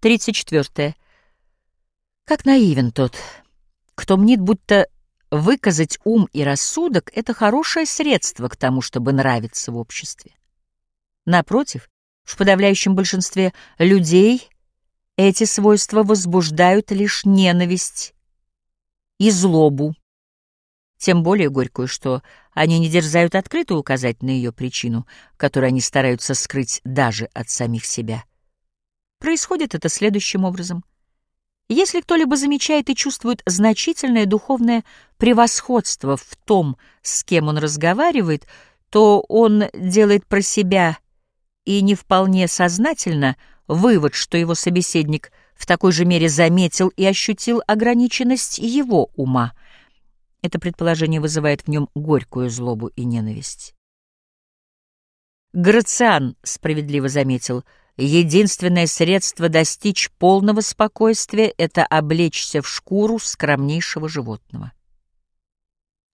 34. Как наивен тот, кто мнит, будто выказать ум и рассудок — это хорошее средство к тому, чтобы нравиться в обществе. Напротив, в подавляющем большинстве людей эти свойства возбуждают лишь ненависть и злобу, тем более горькую, что они не дерзают открыто указать на ее причину, которую они стараются скрыть даже от самих себя. Происходит это следующим образом. Если кто-либо замечает и чувствует значительное духовное превосходство в том, с кем он разговаривает, то он делает про себя и не вполне сознательно вывод, что его собеседник в такой же мере заметил и ощутил ограниченность его ума. Это предположение вызывает в нем горькую злобу и ненависть. Грациан справедливо заметил — Единственное средство достичь полного спокойствия — это облечься в шкуру скромнейшего животного.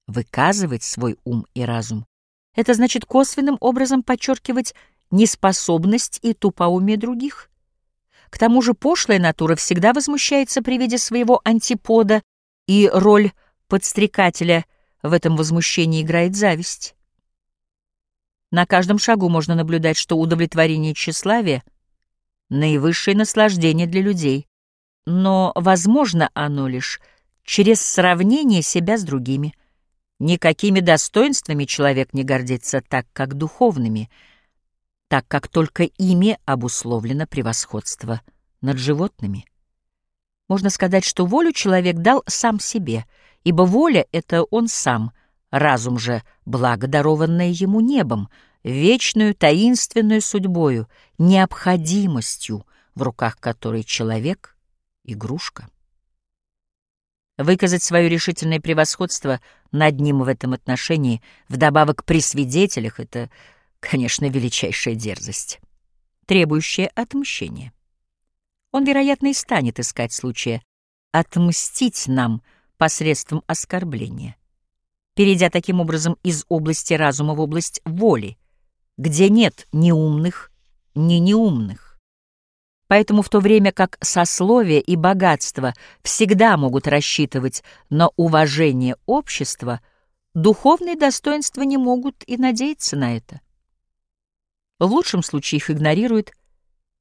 Выказывать свой ум и разум — это значит косвенным образом подчеркивать неспособность и тупоумие других. К тому же пошлая натура всегда возмущается при виде своего антипода, и роль подстрекателя в этом возмущении играет зависть. На каждом шагу можно наблюдать, что удовлетворение тщеславия — наивысшее наслаждение для людей, но возможно оно лишь через сравнение себя с другими. Никакими достоинствами человек не гордится так, как духовными, так как только ими обусловлено превосходство над животными. Можно сказать, что волю человек дал сам себе, ибо воля — это он сам, разум же — благо, ему небом — вечную таинственную судьбою, необходимостью, в руках которой человек — игрушка. Выказать свое решительное превосходство над ним в этом отношении, вдобавок при свидетелях, это, конечно, величайшая дерзость, требующая отмщения. Он, вероятно, и станет искать случая отмстить нам посредством оскорбления, перейдя таким образом из области разума в область воли, где нет ни умных, ни неумных. Поэтому в то время как сословие и богатство всегда могут рассчитывать на уважение общества, духовные достоинства не могут и надеяться на это. В лучшем случае их игнорируют,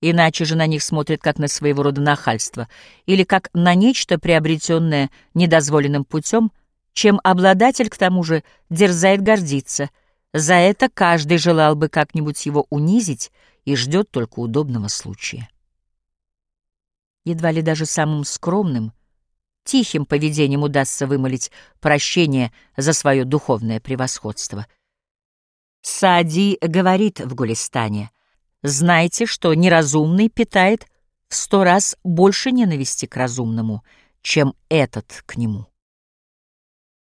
иначе же на них смотрят как на своего рода нахальство или как на нечто, приобретенное недозволенным путем, чем обладатель, к тому же, дерзает гордиться — за это каждый желал бы как-нибудь его унизить и ждет только удобного случая. Едва ли даже самым скромным, тихим поведением удастся вымолить прощение за свое духовное превосходство. Саади говорит в Гулистане, «Знайте, что неразумный питает в сто раз больше ненависти к разумному, чем этот к нему».